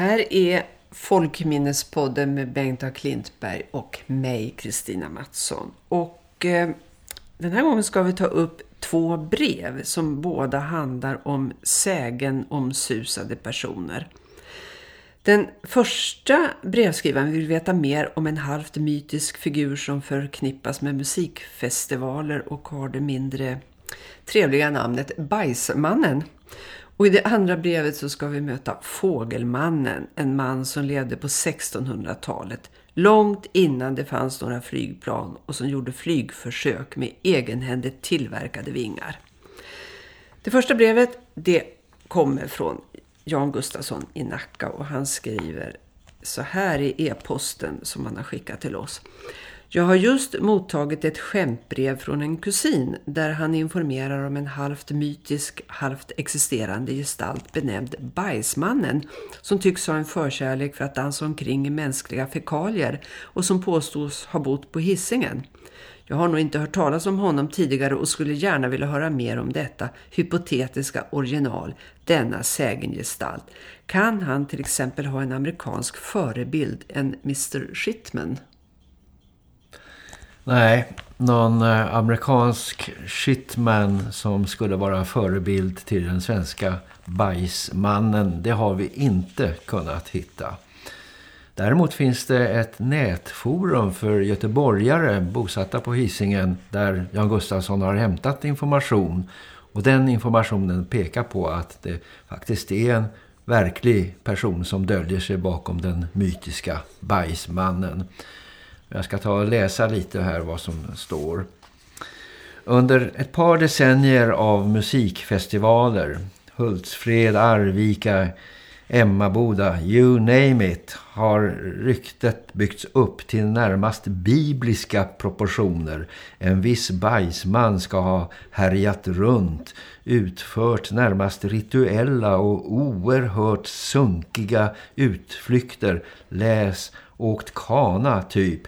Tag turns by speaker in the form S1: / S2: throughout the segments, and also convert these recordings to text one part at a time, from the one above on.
S1: Här är Folkminnespodden med Bengt A. Klintberg och mig, Kristina Mattsson. Och eh, den här gången ska vi ta upp två brev som båda handlar om sägen om susade personer. Den första brevskrivaren vill veta mer om en halvt mytisk figur som förknippas med musikfestivaler och har det mindre trevliga namnet Bajsmannen. Och i det andra brevet så ska vi möta Fågelmannen, en man som levde på 1600-talet, långt innan det fanns några flygplan och som gjorde flygförsök med egenhändigt tillverkade vingar. Det första brevet det kommer från Jan Gustafsson i Nacka och han skriver så här i e-posten som han har skickat till oss. Jag har just mottagit ett skämtbrev från en kusin där han informerar om en halvt mytisk, halvt existerande gestalt benämnd Bajsmannen som tycks ha en förkärlek för att dansa omkring i mänskliga fekalier och som påstås ha bott på hissingen. Jag har nog inte hört talas om honom tidigare och skulle gärna vilja höra mer om detta hypotetiska original, denna sägengestalt. Kan han till exempel ha en amerikansk förebild, en Mr. Shitman?
S2: Nej, någon eh, amerikansk shitman som skulle vara förebild till den svenska bajsmannen, det har vi inte kunnat hitta. Däremot finns det ett nätforum för göteborgare bosatta på Hisingen där Jan Gustafsson har hämtat information. Och den informationen pekar på att det faktiskt är en verklig person som döljer sig bakom den mytiska bajsmannen. Jag ska ta och läsa lite här vad som står. Under ett par decennier av musikfestivaler, Hultsfred, Arvika, Emmaboda, you name it, har ryktet byggts upp till närmast bibliska proportioner. En viss bajsman ska ha härjat runt, utfört närmast rituella och oerhört sunkiga utflykter, läs åkt kana typ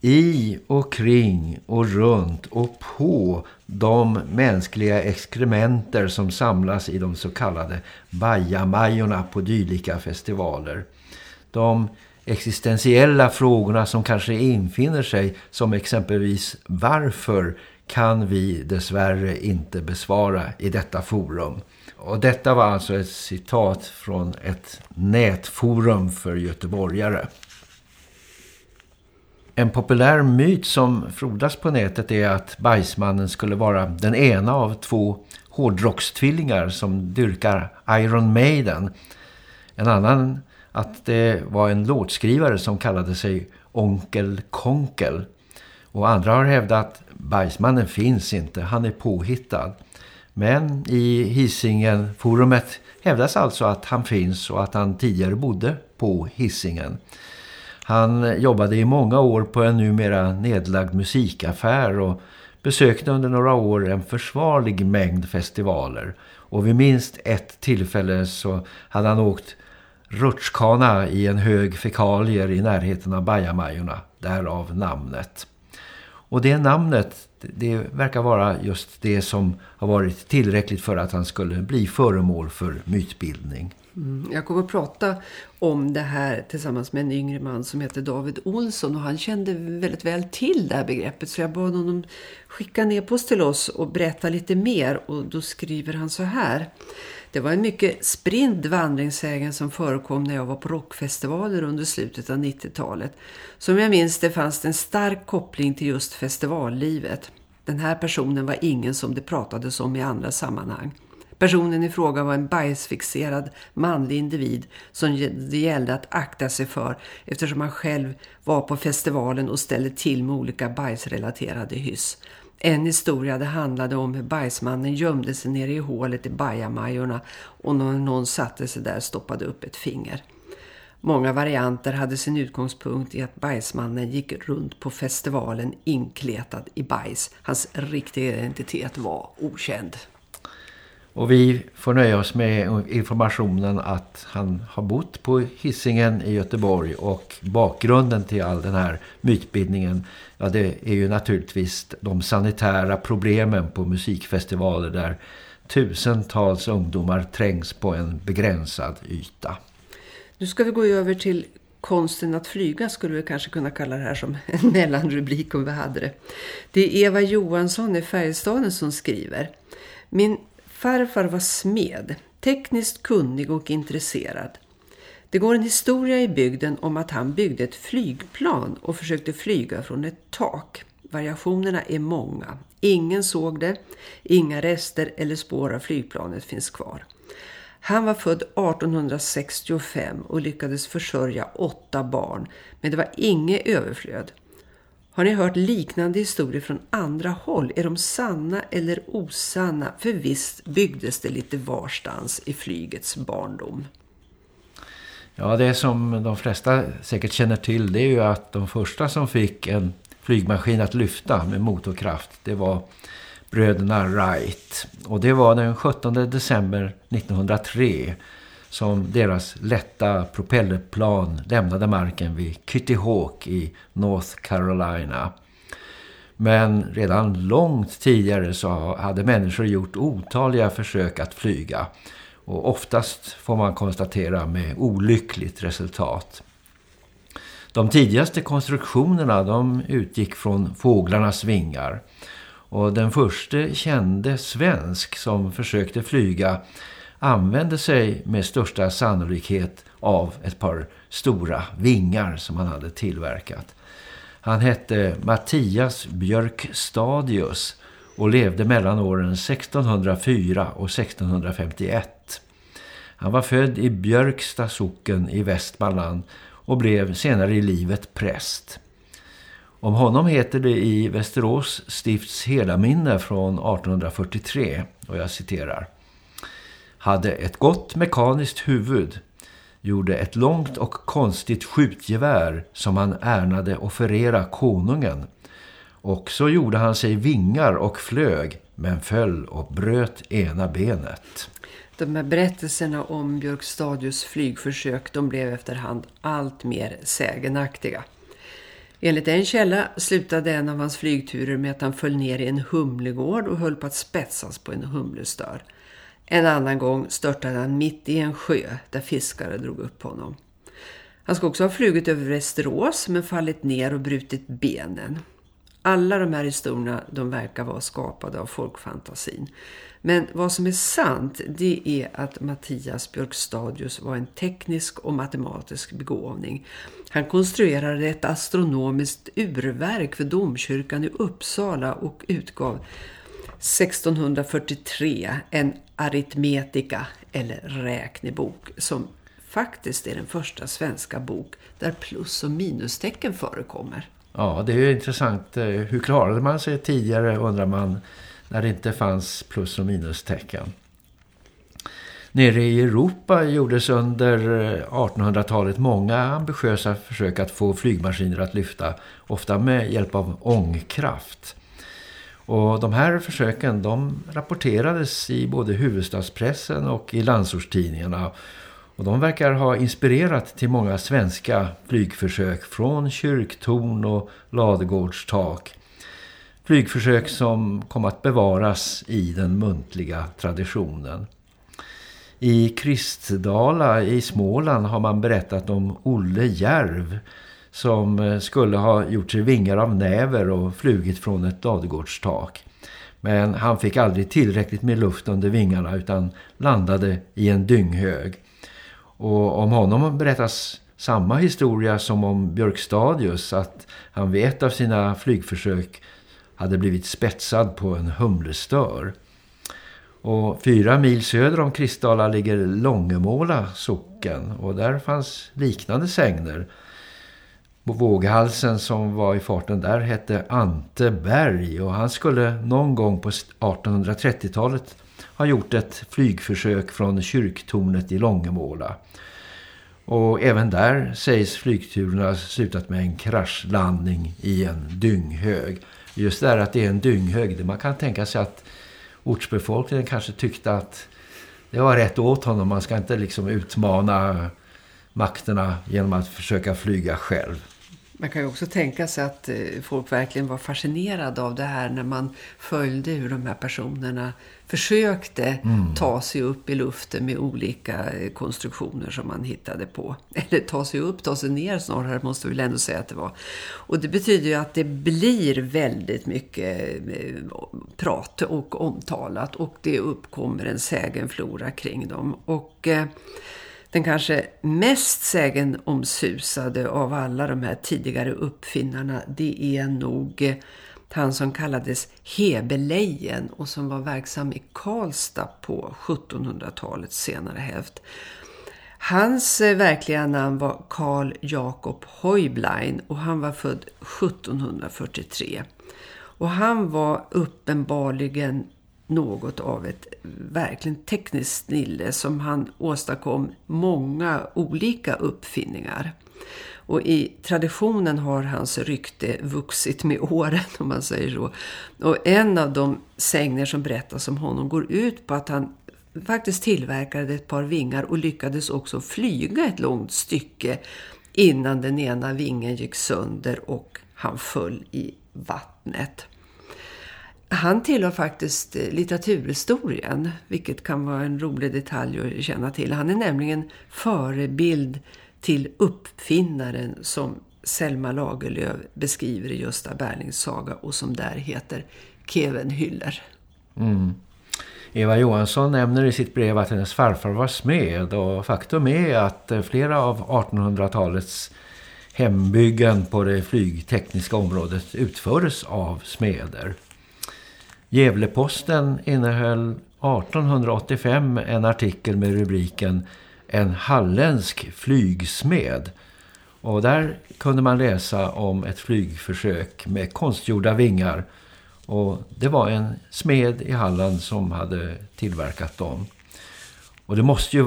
S2: i och kring och runt och på de mänskliga exkrementer som samlas i de så kallade bajamajorna på dylika festivaler. De existentiella frågorna som kanske infinner sig som exempelvis varför kan vi dessvärre inte besvara i detta forum. Och detta var alltså ett citat från ett nätforum för göteborgare. En populär myt som frodas på nätet är att bajsmannen skulle vara den ena av två hårdrockstvillingar som dyrkar Iron Maiden. En annan att det var en låtskrivare som kallade sig Onkel Konkel. Och andra har hävdat att bajsmannen finns inte, han är påhittad. Men i Hisingen forumet hävdas alltså att han finns och att han tidigare bodde på Hisingen. Han jobbade i många år på en numera nedlagd musikaffär och besökte under några år en försvarlig mängd festivaler. Och vid minst ett tillfälle så hade han åkt rutschkana i en hög fekalier i närheten av Bajamajorna, därav namnet. Och det namnet, det verkar vara just det som har varit tillräckligt för att han skulle bli föremål för mytbildning.
S1: Mm, jag kommer att prata om det här tillsammans med en yngre man som heter David Olsson och han kände väldigt väl till det här begreppet så jag bad honom skicka ner post till oss och berätta lite mer och då skriver han så här. Det var en mycket sprind vandringssägen som förekom när jag var på rockfestivaler under slutet av 90-talet. Som jag minns det fanns det en stark koppling till just festivallivet. Den här personen var ingen som det pratades om i andra sammanhang. Personen i fråga var en bajsfixerad manlig individ som det gällde att akta sig för eftersom han själv var på festivalen och ställde till med olika bajsrelaterade hyss. En historia det handlade om hur bajsmannen gömde sig nere i hålet i bajamajorna och när någon satte sig där stoppade upp ett finger. Många varianter hade sin utgångspunkt i att bajsmannen gick runt på festivalen inkletad i bajs. Hans riktiga identitet var okänd.
S2: Och vi får nöja oss med informationen att han har bott på Hissingen i Göteborg och bakgrunden till all den här mytbildningen ja det är ju naturligtvis de sanitära problemen på musikfestivaler där tusentals ungdomar trängs på en begränsad yta.
S1: Nu ska vi gå över till konsten att flyga skulle vi kanske kunna kalla det här som en mellanrubrik om vi hade det. Det är Eva Johansson i Färjestaden som skriver. Min farfar var smed, tekniskt kunnig och intresserad. Det går en historia i bygden om att han byggde ett flygplan och försökte flyga från ett tak. Variationerna är många. Ingen såg det. Inga rester eller spår av flygplanet finns kvar. Han var född 1865 och lyckades försörja åtta barn. Men det var inget överflöd. Har ni hört liknande historier från andra håll? Är de sanna eller osanna? För visst byggdes det lite varstans i flygets barndom.
S2: Ja, det som de flesta säkert känner till det är ju att de första som fick en flygmaskin att lyfta med motorkraft det var bröderna Wright. Och det var den 17 december 1903 som deras lätta propellerplan lämnade marken vid Kitty Hawk i North Carolina. Men redan långt tidigare så hade människor gjort otaliga försök att flyga. Och oftast får man konstatera med olyckligt resultat. De tidigaste konstruktionerna de utgick från fåglarnas vingar. Och den första kände svensk som försökte flyga använde sig med största sannolikhet av ett par stora vingar som han hade tillverkat. Han hette Mattias Björk Stadius och levde mellan åren 1604 och 1651. Han var född i Björksta socken i Västmanland och blev senare i livet präst. Om honom heter det i Västerås stifts helaminne från 1843 och jag citerar. Hade ett gott mekaniskt huvud, gjorde ett långt och konstigt skjutgevär som han ärnade offerera konungen. Och så gjorde han sig vingar och flög men föll och bröt ena benet.
S1: De här berättelserna om Björk Stadius flygförsök de blev efterhand allt mer sägenaktiga. Enligt en källa slutade en av hans flygturer med att han föll ner i en humlegård och höll på att spetsas på en humlestör. En annan gång störtade han mitt i en sjö där fiskare drog upp honom. Han ska också ha flugit över Västerås men fallit ner och brutit benen. Alla de här historierna de verkar vara skapade av folkfantasin. Men vad som är sant det är att Mattias Björkstadius var en teknisk och matematisk begåvning. Han konstruerade ett astronomiskt urverk för domkyrkan i Uppsala och utgav 1643 en aritmetika eller räknebok som faktiskt är den första svenska bok där plus- och minustecken förekommer.
S2: Ja, det är intressant. Eh, hur klarade man sig tidigare undrar man när det inte fanns plus- och minustecken. Nere i Europa gjordes under eh, 1800-talet många ambitiösa försök att få flygmaskiner att lyfta, ofta med hjälp av ångkraft. Och de här försöken de rapporterades i både huvudstadspressen och i landsortstidningarna. Och de verkar ha inspirerat till många svenska flygförsök från kyrktorn och ladegårdstak. Flygförsök som kom att bevaras i den muntliga traditionen. I Kristdala i Småland har man berättat om Olle Järv som eh, skulle ha gjort sig vingar av näver och flugit från ett ladugårdstak. Men han fick aldrig tillräckligt med luft under vingarna utan landade i en dynghög. Och om honom berättas samma historia som om Björkstadius att han vid ett av sina flygförsök hade blivit spetsad på en humlestör. Och fyra mil söder om Kristdala ligger Långemåla socken och där fanns liknande sängner. Våghalsen som var i farten där hette Ante Berg och han skulle någon gång på 1830-talet ha gjort ett flygförsök från kyrktornet i Långemåla. Och även där sägs flygturerna slutat med en kraschlandning i en dynghög. Just där att det är en dynghög, man kan tänka sig att ortsbefolkningen kanske tyckte att det var rätt åt honom. Man ska inte liksom utmana makterna genom att försöka flyga själv.
S1: Man kan ju också tänka sig att eh, folk verkligen var fascinerade av det här när man följde hur de här personerna försökte mm. ta sig upp i luften med olika eh, konstruktioner som man hittade på. Eller ta sig upp, ta sig ner snarare måste vi väl ändå säga att det var. Och det betyder ju att det blir väldigt mycket eh, prat och omtalat och det uppkommer en sägenflora kring dem. Och... Den kanske mest sägenomsusade av alla de här tidigare uppfinnarna det är nog eh, han som kallades Hebelejen och som var verksam i Karlstad på 1700-talets senare hälft. Hans eh, verkliga namn var Carl Jakob Heublein och han var född 1743. Och han var uppenbarligen något av ett verkligen tekniskt snille som han åstadkom många olika uppfinningar. Och i traditionen har hans rykte vuxit med åren om man säger så. Och en av de sägner som berättas om honom går ut på att han faktiskt tillverkade ett par vingar och lyckades också flyga ett långt stycke innan den ena vingen gick sönder och han föll i vattnet. Han tillhör faktiskt eh, litteraturhistorien, vilket kan vara en rolig detalj att känna till. Han är nämligen förebild till uppfinnaren som Selma Lagerlöf beskriver i Gösta Berlings saga och som där heter Kevin Hyller.
S2: Mm. Eva Johansson nämner i sitt brev att hennes farfar var smed och faktum är att eh, flera av 1800-talets hembyggen på det flygtekniska området utfördes av smeder. Gävleposten innehöll 1885 en artikel med rubriken En halländsk flygsmed. Och där kunde man läsa om ett flygförsök med konstgjorda vingar. Och det var en smed i Halland som hade tillverkat dem. Och det måste ju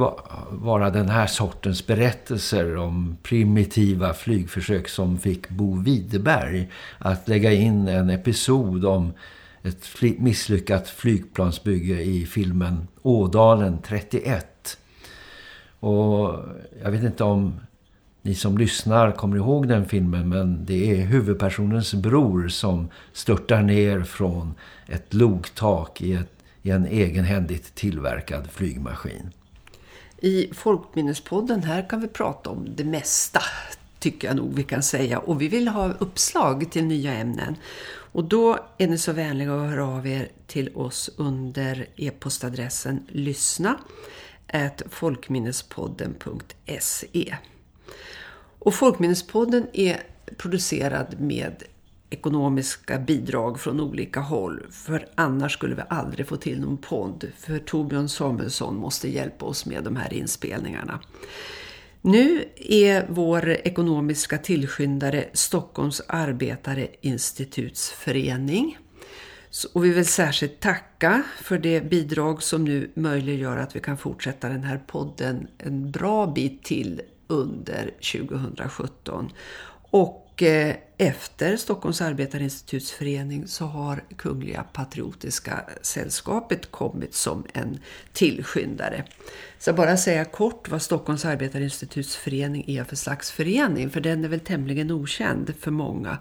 S2: vara den här sortens berättelser om primitiva flygförsök som fick Bo Widerberg att lägga in en episod om ett misslyckat flygplansbygge i filmen Ådalen 31. Och jag vet inte om ni som lyssnar kommer ihåg den filmen men det är huvudpersonens bror som störtar ner från ett logtak i, ett, i en egenhändigt tillverkad flygmaskin.
S1: I Folkminnespodden här kan vi prata om det mesta tycker jag nog vi kan säga. Och vi vill ha uppslag till nya ämnen. Och då är ni så vänliga att höra av er till oss under e-postadressen lyssna folkminnespodden.se Och Folkminnespodden är producerad med ekonomiska bidrag från olika håll. För annars skulle vi aldrig få till någon podd. För Torbjörn Samuelsson måste hjälpa oss med de här inspelningarna. Nu är vår ekonomiska tillskyndare Stockholms arbetareinstituts förening Och vi vill särskilt tacka för det bidrag som nu möjliggör att vi kan fortsätta den här podden en bra bit till under 2017. Och eh, efter Stockholms arbetarinstitutsförening så har Kungliga Patriotiska Sällskapet kommit som en tillskyndare. Så bara säga kort vad Stockholms arbetarinstitutsförening är för slags förening, för den är väl tämligen okänd för många.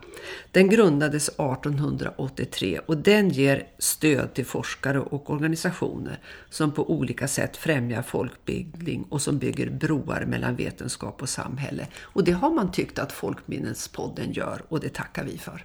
S1: Den grundades 1883 och den ger stöd till forskare och organisationer som på olika sätt främjar folkbildning och som bygger broar mellan vetenskap och samhälle. Och det har man tyckt att Folkminnespodden gör och det tackar vi för.